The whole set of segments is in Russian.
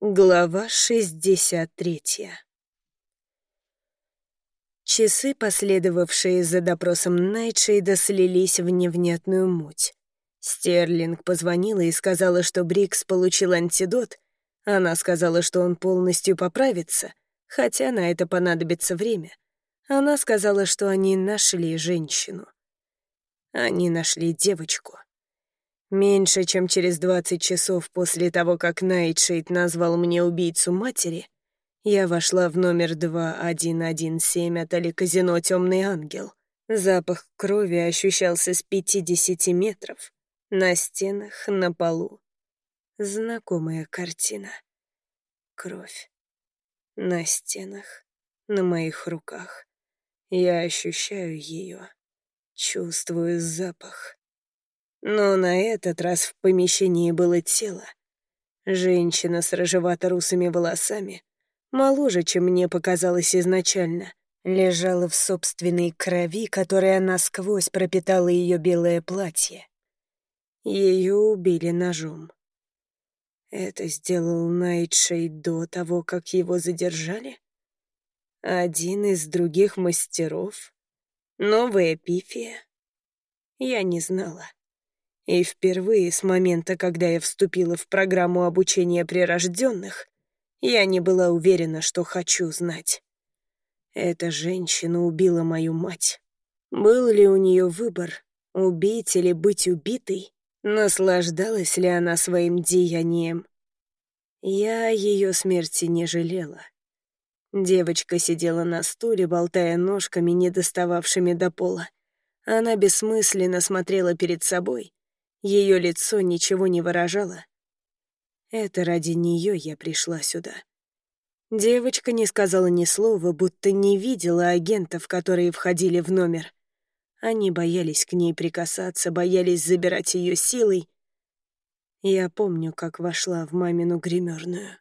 Глава 63 Часы, последовавшие за допросом Найтшейда, слились в невнятную муть. Стерлинг позвонила и сказала, что Брикс получил антидот. Она сказала, что он полностью поправится, хотя на это понадобится время. Она сказала, что они нашли женщину. Они нашли девочку. Меньше чем через 20 часов после того, как Найтшейд назвал мне убийцу матери, я вошла в номер 2117 отеля казино «Темный ангел». Запах крови ощущался с 50 метров. На стенах, на полу. Знакомая картина. Кровь. На стенах, на моих руках. Я ощущаю ее, чувствую запах. Но на этот раз в помещении было тело. Женщина с рыжевато-русыми волосами, моложе, чем мне показалось изначально, лежала в собственной крови, которая насквозь пропитала ее белое платье. Ее убили ножом. Это сделал Найтшей до того, как его задержали? Один из других мастеров? Новая пифия? Я не знала. И впервые с момента, когда я вступила в программу обучения прирожденных, я не была уверена, что хочу знать. Эта женщина убила мою мать. Был ли у нее выбор, убить или быть убитой? Наслаждалась ли она своим деянием? Я ее смерти не жалела. Девочка сидела на стуле, болтая ножками, не достававшими до пола. Она бессмысленно смотрела перед собой, ее лицо ничего не выражало. Это ради нее я пришла сюда. Девочка не сказала ни слова, будто не видела агентов, которые входили в номер. Они боялись к ней прикасаться, боялись забирать ее силой. Я помню, как вошла в мамину гримерную.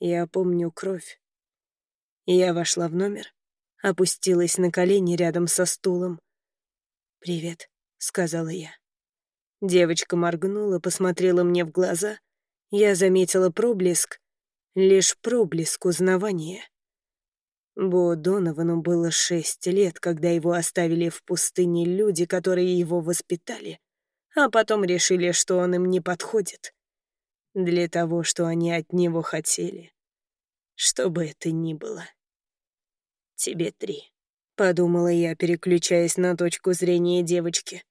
Я помню кровь. Я вошла в номер, опустилась на колени рядом со стулом. «Привет», — сказала я. Девочка моргнула, посмотрела мне в глаза. Я заметила проблеск, лишь проблеск узнавания. Бо Доновану было шесть лет, когда его оставили в пустыне люди, которые его воспитали, а потом решили, что он им не подходит. Для того, что они от него хотели. Что бы это ни было. «Тебе три», — подумала я, переключаясь на точку зрения девочки.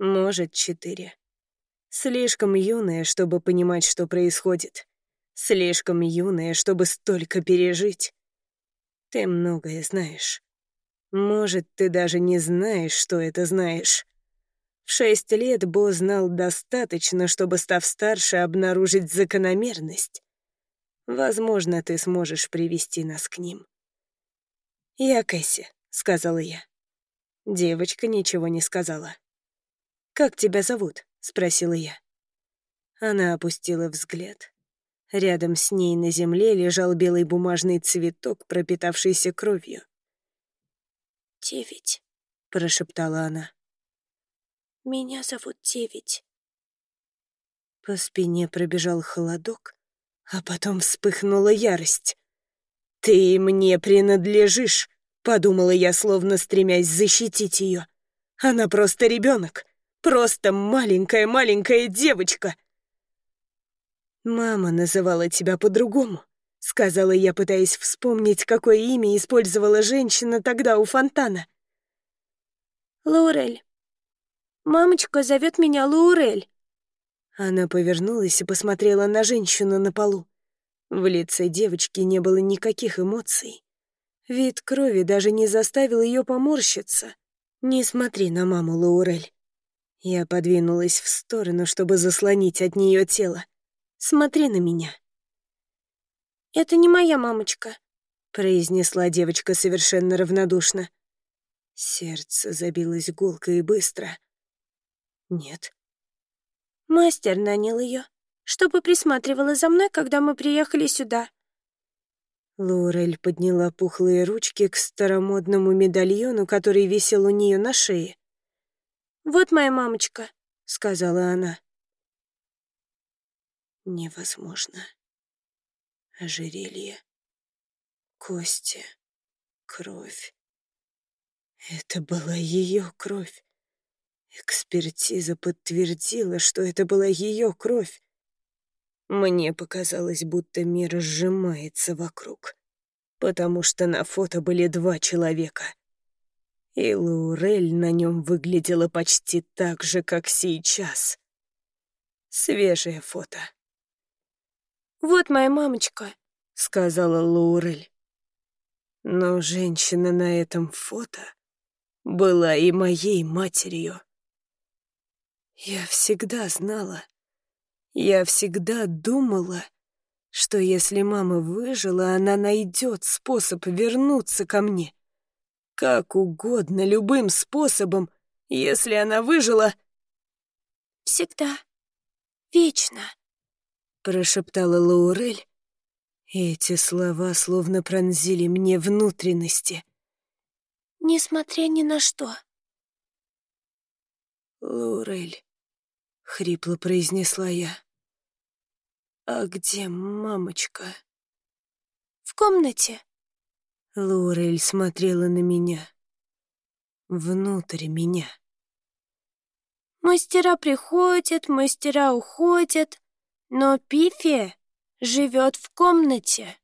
Может, четыре. Слишком юная, чтобы понимать, что происходит. Слишком юная, чтобы столько пережить. Ты многое знаешь. Может, ты даже не знаешь, что это знаешь. В шесть лет Бо знал достаточно, чтобы, став старше, обнаружить закономерность. Возможно, ты сможешь привести нас к ним. «Я Кэсси», — сказала я. Девочка ничего не сказала. «Как тебя зовут?» — спросила я. Она опустила взгляд. Рядом с ней на земле лежал белый бумажный цветок, пропитавшийся кровью. «Девять», — прошептала она. «Меня зовут Девять». По спине пробежал холодок, а потом вспыхнула ярость. «Ты мне принадлежишь», — подумала я, словно стремясь защитить ее. «Она просто ребенок. Просто маленькая-маленькая девочка. «Мама называла тебя по-другому», — сказала я, пытаясь вспомнить, какое имя использовала женщина тогда у фонтана. «Лаурель. Мамочка зовет меня Лаурель». Она повернулась и посмотрела на женщину на полу. В лице девочки не было никаких эмоций. Вид крови даже не заставил ее поморщиться. «Не смотри на маму, Лаурель. Я подвинулась в сторону, чтобы заслонить от нее тело. «Смотри на меня». «Это не моя мамочка», — произнесла девочка совершенно равнодушно. Сердце забилось гулко и быстро. «Нет». «Мастер нанял ее, чтобы присматривала за мной, когда мы приехали сюда». Лорель подняла пухлые ручки к старомодному медальону, который висел у нее на шее. «Вот моя мамочка», — сказала она. Невозможно. ожерелье, кости, кровь. Это была ее кровь. Экспертиза подтвердила, что это была ее кровь. Мне показалось, будто мир сжимается вокруг, потому что на фото были два человека. И Лаурель на нем выглядела почти так же, как сейчас. Свежее фото. «Вот моя мамочка», — сказала Лаурель. Но женщина на этом фото была и моей матерью. Я всегда знала, я всегда думала, что если мама выжила, она найдет способ вернуться ко мне. Как угодно, любым способом, если она выжила... «Всегда, вечно», — прошептала Лаурель. Эти слова словно пронзили мне внутренности. «Несмотря ни на что». «Лаурель, — хрипло произнесла я. «А где мамочка?» «В комнате». Лорель смотрела на меня. Внутрь меня. «Мастера приходят, мастера уходят, но Пифи живет в комнате».